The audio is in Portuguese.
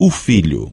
o filho.